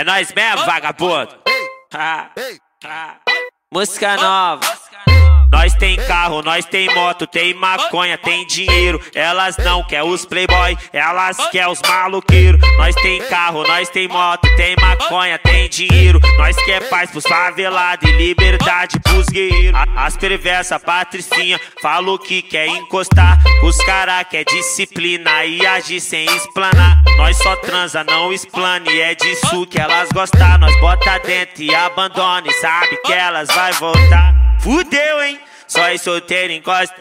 É nós mesmo, vagabundo. Música nova. Nós tem carro, nós tem moto, tem maconha, tem dinheiro. Elas não quer os playboy, elas quer os maloqueiros. Nós tem carro, nós tem moto, tem maconha, tem dinheiro. Nós quer paz pros favelados e liberdade pros guerreiros. As perversas, patricinha, falou que quer encostar. Os cara quer disciplina e agir sem explanar. Nós só transa, não explane, é disso que elas gostam. Nós bota dentro e abandone, sabe que elas vai voltar. Fudeu, hein? Só em solteiro encosta.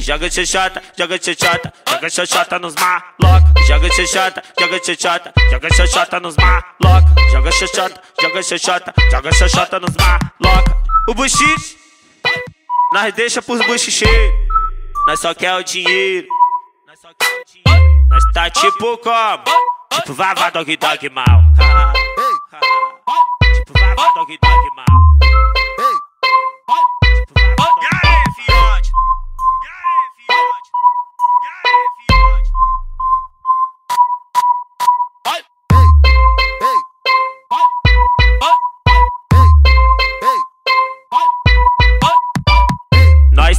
Joga xoxota, joga xoxota, joga xoxota nos maloca. Joga xoxota, joga xoxota, joga xoxota nos maloca. Joga xoxota, joga xoxota, joga xoxota nos maloca. O buchiche, nós deixa pros buchicheiros. Nós só quer o dinheiro. Nós só quer o dinheiro. Nós tá tipo como? Tipo vava dog dog mal. Tipo vava dog dog mal.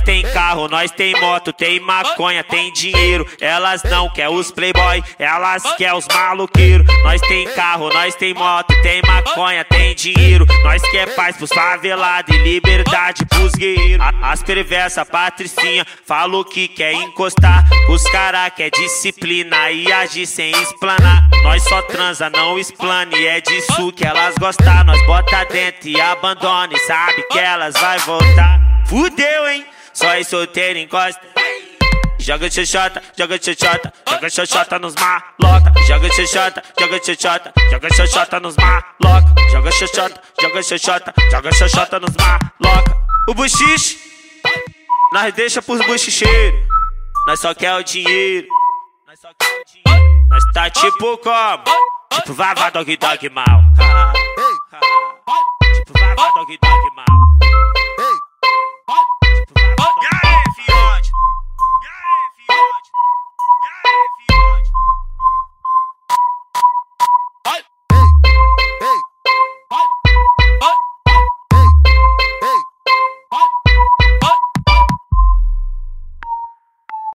Tem carro, nós tem moto, tem maconha, tem dinheiro. Elas não quer os playboy, elas quer os maloqueiros. Nós tem carro, nós tem moto, tem maconha, tem dinheiro. Nós quer paz pros favelados e liberdade pros guerreiros. As perversas, patricinha, falou que quer encostar. Os cara quer disciplina e agir sem explanar. Nós só transa, não explane, é disso que elas gostam. Nós bota dentro e abandone, sabe que elas vai voltar. Fudeu, hein? Só em solteiro encosta. Joga xoxota, joga xoxota, joga xoxota nos maloca. Joga xoxota, joga xoxota, joga xoxota nos maloca. Joga xoxota, joga xoxota, joga xoxota nos maloca. O buchiche, nós deixa pros buchicheiros. Nós só quer o dinheiro. Nós só quer o dinheiro. Nós tá tipo como? Tipo vava dog dog mal. Tipo vava dog dog mal.